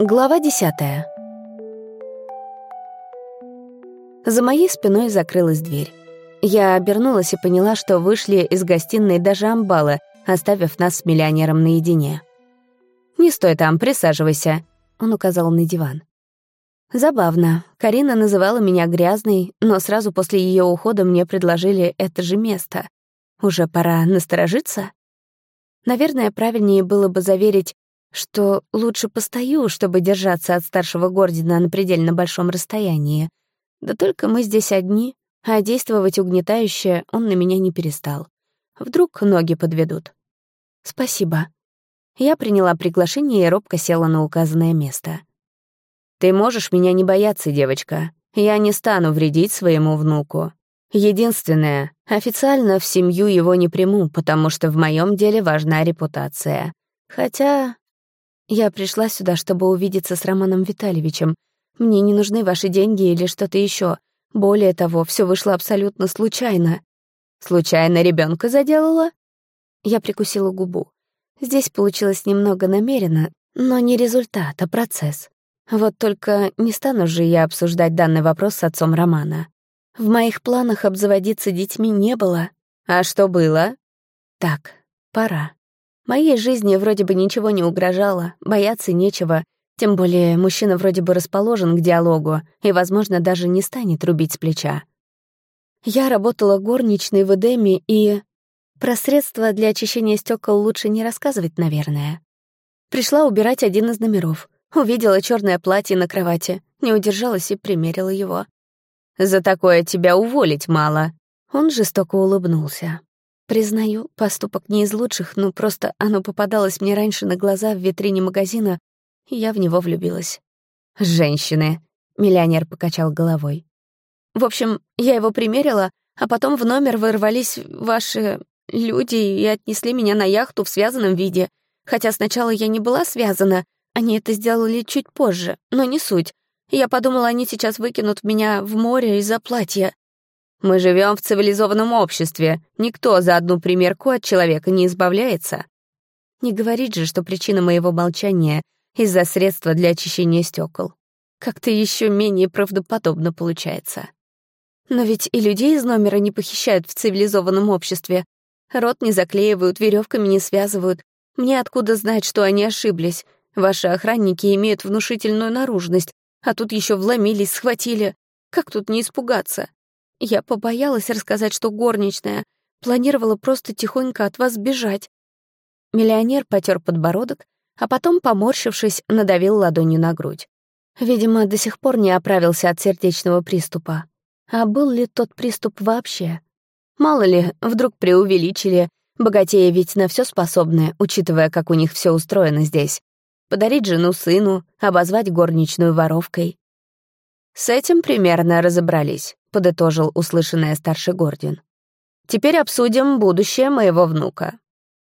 Глава десятая. За моей спиной закрылась дверь. Я обернулась и поняла, что вышли из гостиной даже амбалы, оставив нас с миллионером наедине. «Не стой там, присаживайся», — он указал на диван. Забавно. Карина называла меня грязной, но сразу после ее ухода мне предложили это же место. Уже пора насторожиться? Наверное, правильнее было бы заверить, что лучше постою, чтобы держаться от старшего Гордина на предельно большом расстоянии. Да только мы здесь одни, а действовать угнетающе он на меня не перестал. Вдруг ноги подведут. «Спасибо». Я приняла приглашение и робко села на указанное место. «Ты можешь меня не бояться, девочка. Я не стану вредить своему внуку. Единственное, официально в семью его не приму, потому что в моем деле важна репутация. Хотя я пришла сюда, чтобы увидеться с Романом Витальевичем. Мне не нужны ваши деньги или что-то еще. Более того, все вышло абсолютно случайно. Случайно ребенка заделала? Я прикусила губу. Здесь получилось немного намеренно, но не результат, а процесс. Вот только не стану же я обсуждать данный вопрос с отцом Романа. В моих планах обзаводиться детьми не было. А что было? Так, пора. Моей жизни вроде бы ничего не угрожало, бояться нечего, тем более мужчина вроде бы расположен к диалогу и, возможно, даже не станет рубить с плеча. Я работала горничной в Эдеме и... Про средства для очищения стекол лучше не рассказывать, наверное. Пришла убирать один из номеров. Увидела черное платье на кровати, не удержалась и примерила его. «За такое тебя уволить мало». Он жестоко улыбнулся. Признаю, поступок не из лучших, но просто оно попадалось мне раньше на глаза в витрине магазина, и я в него влюбилась. «Женщины», — миллионер покачал головой. «В общем, я его примерила, а потом в номер ворвались ваши люди и отнесли меня на яхту в связанном виде. Хотя сначала я не была связана, они это сделали чуть позже, но не суть. Я подумала, они сейчас выкинут меня в море из-за платья. Мы живем в цивилизованном обществе. Никто за одну примерку от человека не избавляется. Не говорит же, что причина моего молчания из-за средства для очищения стекол. Как-то еще менее правдоподобно получается. Но ведь и людей из номера не похищают в цивилизованном обществе. Рот не заклеивают, веревками не связывают. Мне откуда знать, что они ошиблись? Ваши охранники имеют внушительную наружность, а тут еще вломились, схватили. Как тут не испугаться? Я побоялась рассказать, что горничная. Планировала просто тихонько от вас бежать. Миллионер потер подбородок, а потом, поморщившись, надавил ладонью на грудь. Видимо, до сих пор не оправился от сердечного приступа. А был ли тот приступ вообще? Мало ли, вдруг преувеличили. Богатеи ведь на все способны, учитывая, как у них все устроено здесь. Подарить жену сыну, обозвать горничную воровкой. С этим примерно разобрались. — подытожил услышанное старший Гордин. «Теперь обсудим будущее моего внука.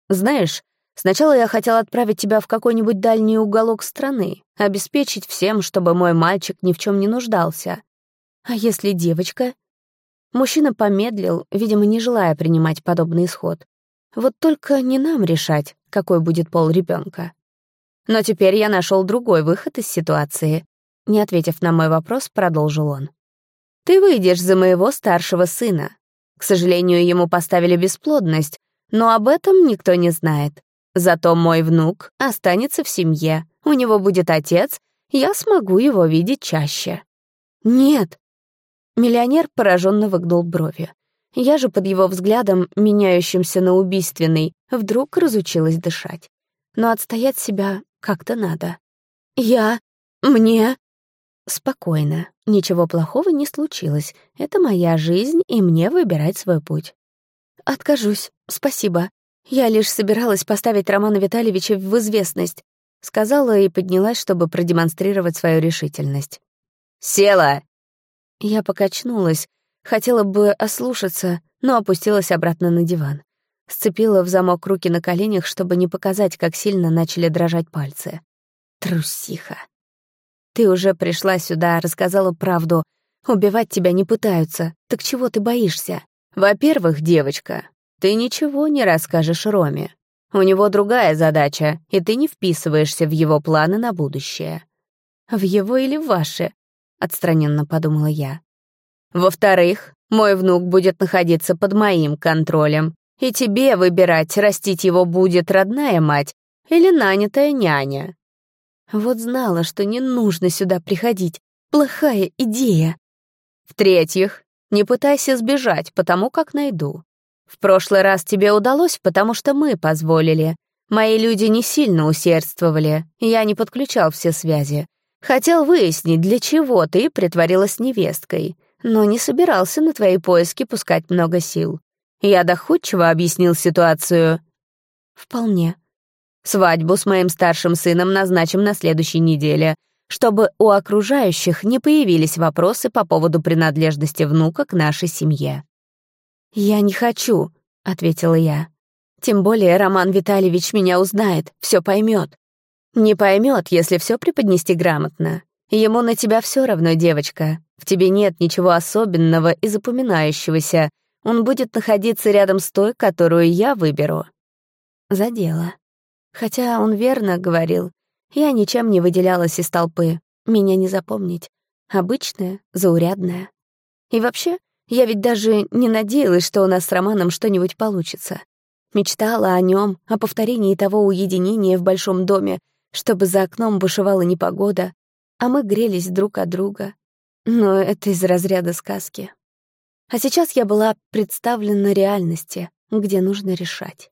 Знаешь, сначала я хотел отправить тебя в какой-нибудь дальний уголок страны, обеспечить всем, чтобы мой мальчик ни в чем не нуждался. А если девочка?» Мужчина помедлил, видимо, не желая принимать подобный исход. Вот только не нам решать, какой будет пол ребенка. Но теперь я нашел другой выход из ситуации. Не ответив на мой вопрос, продолжил он. Ты выйдешь за моего старшего сына. К сожалению, ему поставили бесплодность, но об этом никто не знает. Зато мой внук останется в семье, у него будет отец, я смогу его видеть чаще. Нет. Миллионер пораженно выгнул брови. Я же под его взглядом, меняющимся на убийственный, вдруг разучилась дышать. Но отстоять себя как-то надо. Я... мне... Спокойно. Ничего плохого не случилось. Это моя жизнь, и мне выбирать свой путь. Откажусь. Спасибо. Я лишь собиралась поставить Романа Витальевича в известность. Сказала и поднялась, чтобы продемонстрировать свою решительность. «Села!» Я покачнулась. Хотела бы ослушаться, но опустилась обратно на диван. Сцепила в замок руки на коленях, чтобы не показать, как сильно начали дрожать пальцы. Трусиха. Ты уже пришла сюда, рассказала правду. Убивать тебя не пытаются. Так чего ты боишься? Во-первых, девочка, ты ничего не расскажешь Роме. У него другая задача, и ты не вписываешься в его планы на будущее. В его или в ваше? Отстраненно подумала я. Во-вторых, мой внук будет находиться под моим контролем, и тебе выбирать, растить его будет родная мать или нанятая няня. Вот знала, что не нужно сюда приходить. Плохая идея. В-третьих, не пытайся сбежать, потому как найду. В прошлый раз тебе удалось, потому что мы позволили. Мои люди не сильно усердствовали, я не подключал все связи. Хотел выяснить, для чего ты притворилась невесткой, но не собирался на твои поиски пускать много сил. Я доходчиво объяснил ситуацию. Вполне. Свадьбу с моим старшим сыном назначим на следующей неделе, чтобы у окружающих не появились вопросы по поводу принадлежности внука к нашей семье. «Я не хочу», — ответила я. «Тем более Роман Витальевич меня узнает, все поймет. Не поймет, если все преподнести грамотно. Ему на тебя все равно, девочка. В тебе нет ничего особенного и запоминающегося. Он будет находиться рядом с той, которую я выберу. За дело. Хотя он верно говорил. Я ничем не выделялась из толпы. Меня не запомнить. Обычная, заурядная. И вообще, я ведь даже не надеялась, что у нас с Романом что-нибудь получится. Мечтала о нем, о повторении того уединения в большом доме, чтобы за окном бушевала непогода, а мы грелись друг от друга. Но это из разряда сказки. А сейчас я была представлена реальности, где нужно решать.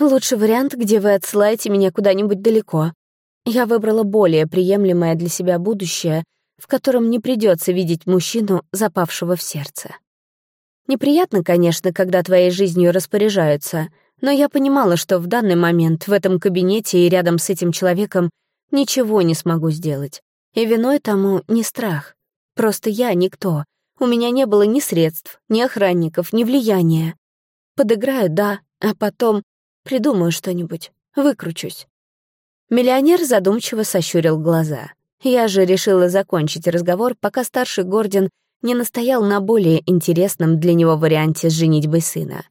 Лучший вариант, где вы отсылаете меня куда-нибудь далеко. Я выбрала более приемлемое для себя будущее, в котором не придется видеть мужчину, запавшего в сердце. Неприятно, конечно, когда твоей жизнью распоряжаются, но я понимала, что в данный момент в этом кабинете и рядом с этим человеком ничего не смогу сделать. И виной тому не страх. Просто я никто. У меня не было ни средств, ни охранников, ни влияния. Подыграю, да, а потом придумаю что-нибудь, выкручусь. Миллионер задумчиво сощурил глаза. Я же решила закончить разговор, пока старший Гордин не настоял на более интересном для него варианте с женитьбой сына.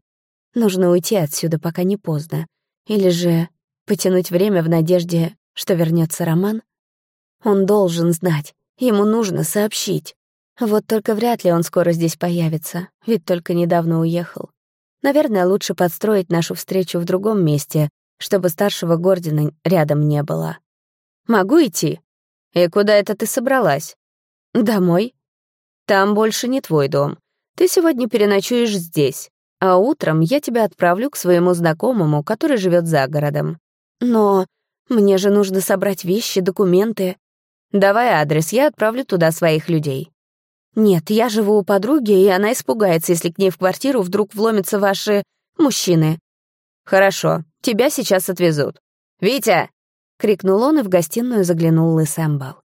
Нужно уйти отсюда, пока не поздно. Или же потянуть время в надежде, что вернется Роман? Он должен знать, ему нужно сообщить. Вот только вряд ли он скоро здесь появится, ведь только недавно уехал. Наверное, лучше подстроить нашу встречу в другом месте, чтобы старшего Гордина рядом не было. «Могу идти?» «И куда это ты собралась?» «Домой», там больше не твой дом. Ты сегодня переночуешь здесь, а утром я тебя отправлю к своему знакомому, который живет за городом. Но мне же нужно собрать вещи, документы. Давай адрес, я отправлю туда своих людей. Нет, я живу у подруги, и она испугается, если к ней в квартиру вдруг вломятся ваши мужчины. Хорошо, тебя сейчас отвезут. «Витя!» — крикнул он, и в гостиную заглянул лысый амбал.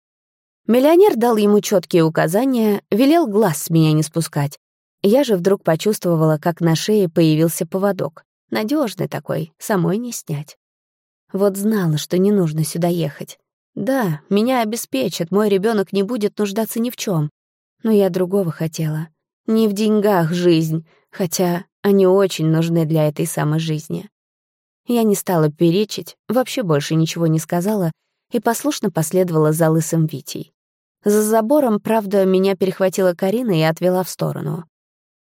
Миллионер дал ему четкие указания, велел глаз с меня не спускать. Я же вдруг почувствовала, как на шее появился поводок. надежный такой, самой не снять. Вот знала, что не нужно сюда ехать. Да, меня обеспечат, мой ребенок не будет нуждаться ни в чем. Но я другого хотела. Не в деньгах жизнь, хотя они очень нужны для этой самой жизни. Я не стала перечить, вообще больше ничего не сказала и послушно последовала за лысым Витей. За забором, правда, меня перехватила Карина и отвела в сторону.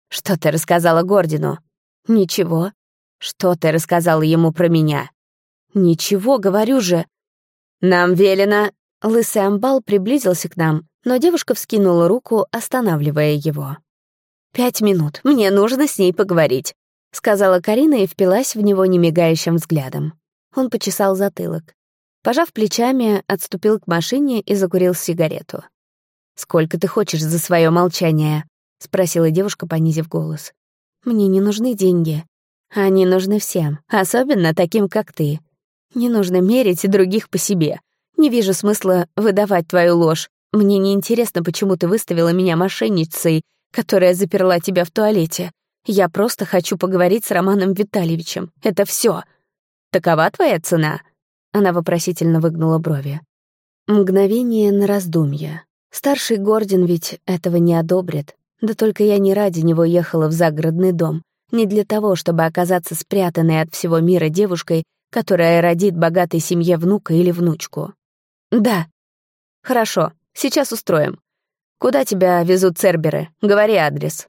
«Что ты рассказала Гордину?» «Ничего». «Что ты рассказала ему про меня?» «Ничего, говорю же». «Нам велено...» Лысый амбал приблизился к нам, но девушка вскинула руку, останавливая его. «Пять минут, мне нужно с ней поговорить», — сказала Карина и впилась в него немигающим взглядом. Он почесал затылок. Пожав плечами, отступил к машине и закурил сигарету. «Сколько ты хочешь за свое молчание?» — спросила девушка, понизив голос. «Мне не нужны деньги. Они нужны всем, особенно таким, как ты. Не нужно мерить других по себе. Не вижу смысла выдавать твою ложь. Мне не интересно, почему ты выставила меня мошенницей, которая заперла тебя в туалете. Я просто хочу поговорить с Романом Витальевичем. Это все. Такова твоя цена?» Она вопросительно выгнула брови. Мгновение на раздумье. Старший Гордин ведь этого не одобрит. Да только я не ради него ехала в загородный дом. Не для того, чтобы оказаться спрятанной от всего мира девушкой, которая родит богатой семье внука или внучку. Да. Хорошо, сейчас устроим. Куда тебя везут церберы? Говори адрес.